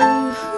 Ooh.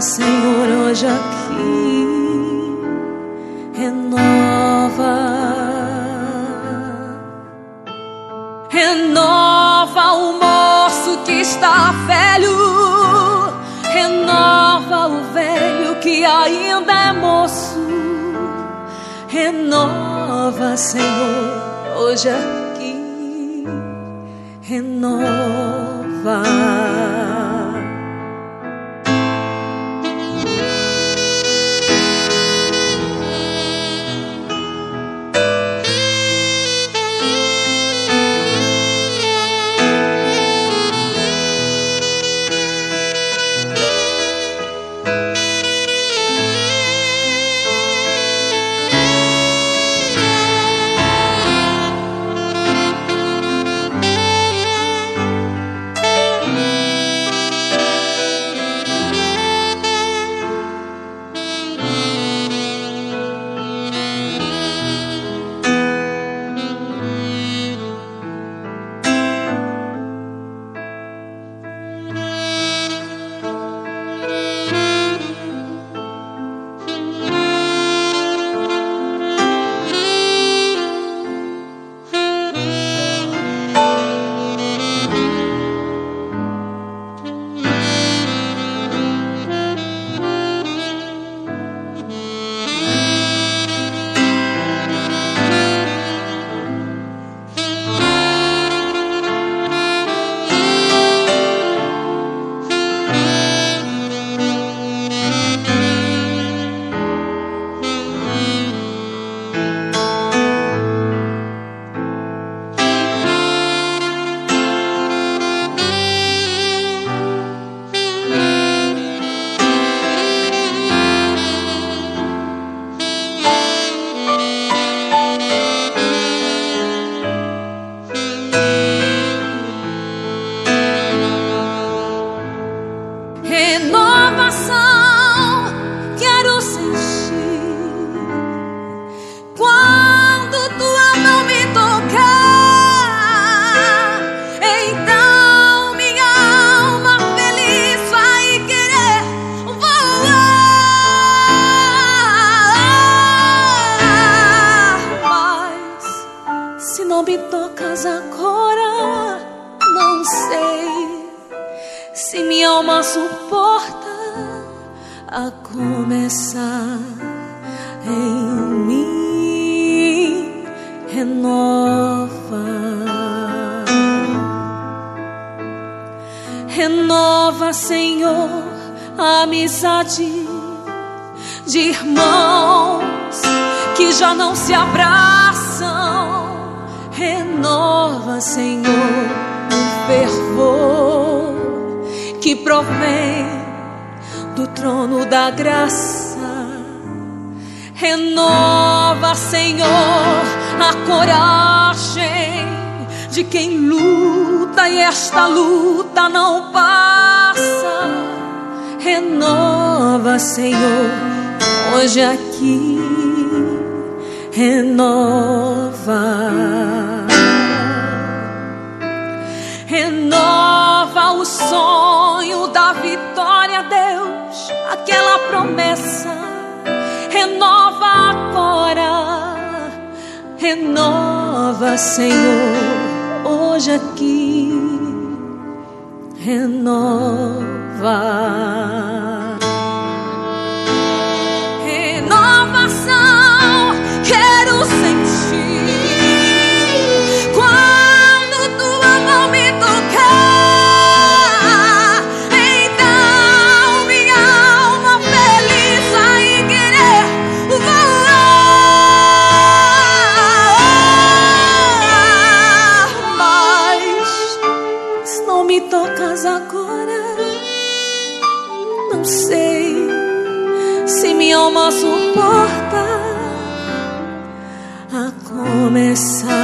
Senhor, hoje aqui. Renova. Renova o moço que está velho renova o velho que ainda é moço. Renova, Senhor, hoje aqui. Renova. minha alma suporta, a começar em mim renova, renova, Senhor, a amizade de irmãos que já não se abraçam, renova, Senhor. provém do trono da graça. Renova, Senhor, a coragem de quem luta e esta luta não passa. Renova, Senhor, hoje aqui. Renova, renova o som aquela promessa. Renova agora, renova, Senhor, hoje aqui. Renova. Alma suporta a começar